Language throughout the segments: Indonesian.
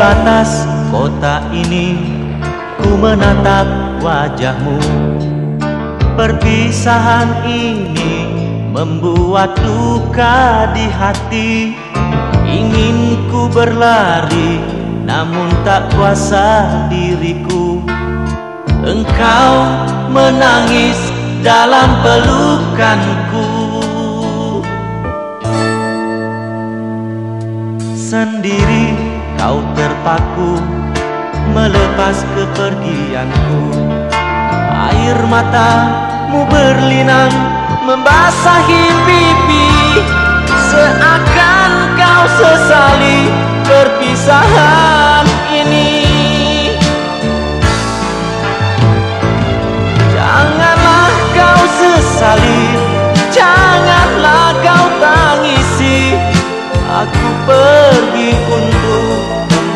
batas kota ini. Ku menatap wajahmu. Perpisahan ini membuat luka di hati. Ingin ku berlari namun tak kuasa diriku. Engkau menangis dalam pelukanku. Sendiri kau terpaku melepas kepergianku. Air matamu berlinang membasahi pipi Seakan kau sesali perpisahan ini. Janganlah kau sesali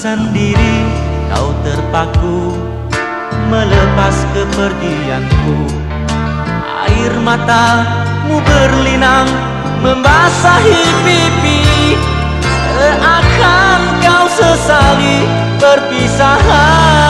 Sendiri kau terpaku melepas kepergianku. Air matamu berlinang membasahi pipi. Seakan kau sesali perpisahan